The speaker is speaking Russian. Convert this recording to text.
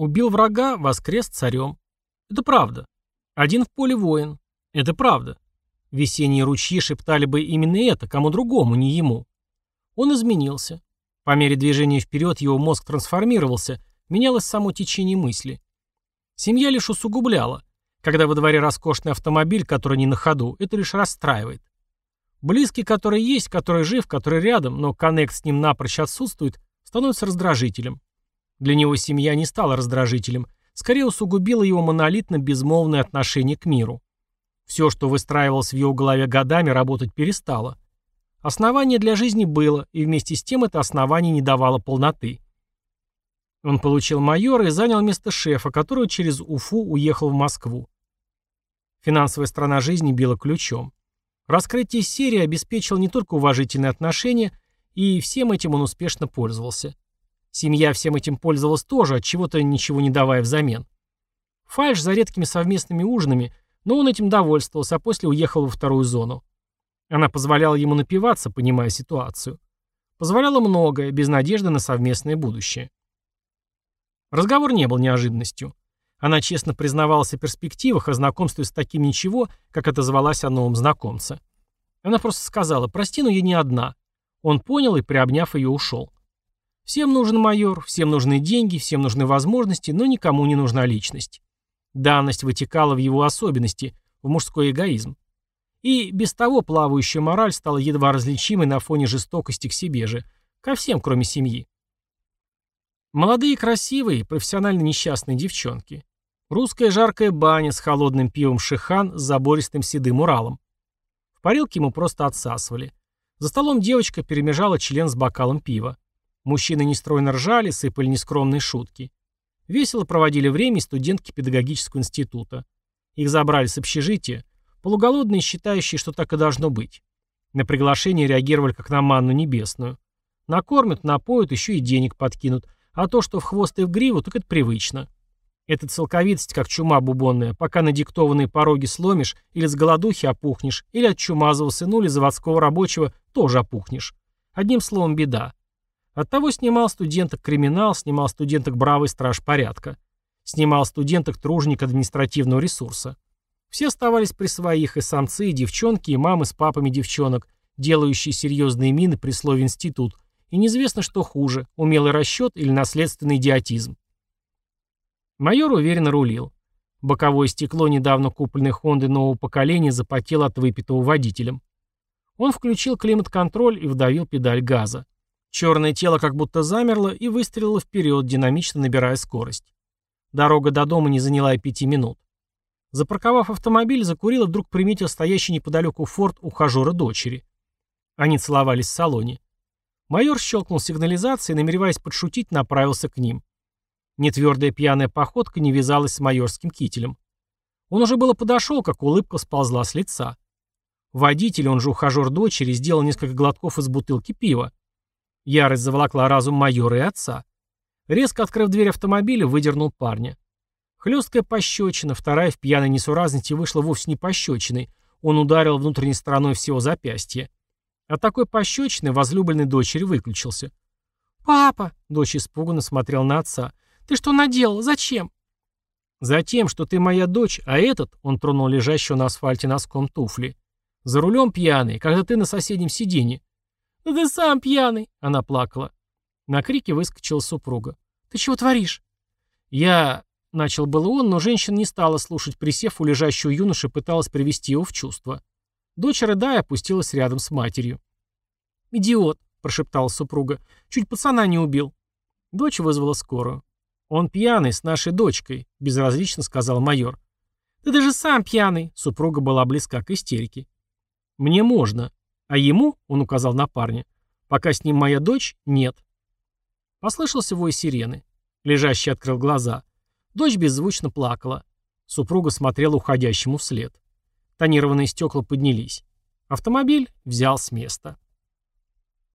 Убил врага, воскрес царем. Это правда. Один в поле воин. Это правда. Весенние ручьи шептали бы именно это, кому другому, не ему. Он изменился. По мере движения вперед его мозг трансформировался, менялось само течение мысли. Семья лишь усугубляла. Когда во дворе роскошный автомобиль, который не на ходу, это лишь расстраивает. Близкий, который есть, который жив, который рядом, но коннект с ним напрочь отсутствует, становится раздражителем. Для него семья не стала раздражителем, скорее усугубила его монолитно-безмолвное отношение к миру. Все, что выстраивалось в его голове годами, работать перестало. Основание для жизни было, и вместе с тем это основание не давало полноты. Он получил майора и занял место шефа, который через Уфу уехал в Москву. Финансовая сторона жизни била ключом. Раскрытие серии обеспечило не только уважительные отношения, и всем этим он успешно пользовался. Семья всем этим пользовалась тоже, от чего-то ничего не давая взамен. Фальш за редкими совместными ужинами, но он этим довольствовался, а после уехал во вторую зону. Она позволяла ему напиваться, понимая ситуацию. Позволяла многое, без надежды на совместное будущее. Разговор не был неожиданностью. Она честно признавалась о перспективах, о знакомстве с таким ничего, как отозвалась о новом знакомце. Она просто сказала, прости, но я не одна. Он понял и, приобняв ее, ушел. Всем нужен майор, всем нужны деньги, всем нужны возможности, но никому не нужна личность. Данность вытекала в его особенности, в мужской эгоизм. И без того плавающая мораль стала едва различимой на фоне жестокости к себе же, ко всем, кроме семьи. Молодые, красивые, профессионально несчастные девчонки. Русская жаркая баня с холодным пивом шихан с забористым седым Уралом. В парилке ему просто отсасывали. За столом девочка перемежала член с бокалом пива. Мужчины нестройно ржали, сыпали нескромные шутки. Весело проводили время студентки педагогического института. Их забрали с общежития, Полуголодные, считающие, что так и должно быть. На приглашение реагировали как на манну небесную. Накормят, напоют, еще и денег подкинут. А то, что в хвост и в гриву, так это привычно. Эта целковитость, как чума бубонная, пока на диктованные пороги сломишь, или с голодухи опухнешь, или от чумазого сыну или заводского рабочего тоже опухнешь. Одним словом, беда. Оттого снимал студенток криминал, снимал студенток бравый страж порядка. Снимал студенток тружник административного ресурса. Все оставались при своих, и самцы, и девчонки, и мамы с папами девчонок, делающие серьезные мины при слове «институт», и неизвестно, что хуже – умелый расчет или наследственный идиотизм. Майор уверенно рулил. Боковое стекло недавно купленной Хонды нового поколения запотело от выпитого водителем. Он включил климат-контроль и вдавил педаль газа. Черное тело как будто замерло и выстрелило вперед, динамично набирая скорость. Дорога до дома не заняла и пяти минут. Запарковав автомобиль, закурил и вдруг приметил стоящий неподалеку форт ухажера дочери. Они целовались в салоне. Майор щелкнул сигнализацией, намереваясь подшутить, направился к ним. Нетвердая пьяная походка не вязалась с майорским кителем. Он уже было подошел, как улыбка сползла с лица. Водитель, он же ухажер дочери, сделал несколько глотков из бутылки пива. Ярость заволокла разум майора и отца. Резко открыв дверь автомобиля, выдернул парня. Хлесткая пощечина, вторая в пьяной несуразности вышла вовсе не пощечиной. Он ударил внутренней стороной всего запястья. От такой пощечины возлюбленный дочери выключился. «Папа!» — дочь испуганно смотрел на отца. «Ты что наделал? Зачем?» «Затем, что ты моя дочь, а этот...» — он тронул лежащего на асфальте носком туфли. «За рулем пьяный, когда ты на соседнем сиденье». «Да ты сам пьяный!» — она плакала. На крике выскочила супруга. «Ты чего творишь?» «Я... Начал было он, но женщина не стала слушать, присев у лежащего юноши, пыталась привести его в чувство. Дочь, рыдая, опустилась рядом с матерью. «Идиот», — прошептала супруга, — «чуть пацана не убил». Дочь вызвала скорую. «Он пьяный, с нашей дочкой», — безразлично сказал майор. «Ты даже сам пьяный», — супруга была близка к истерике. «Мне можно, а ему», — он указал на парня, — «пока с ним моя дочь, нет». Послышался вой сирены. Лежащий открыл глаза. Дочь беззвучно плакала. Супруга смотрела уходящему вслед. Тонированные стекла поднялись. Автомобиль взял с места.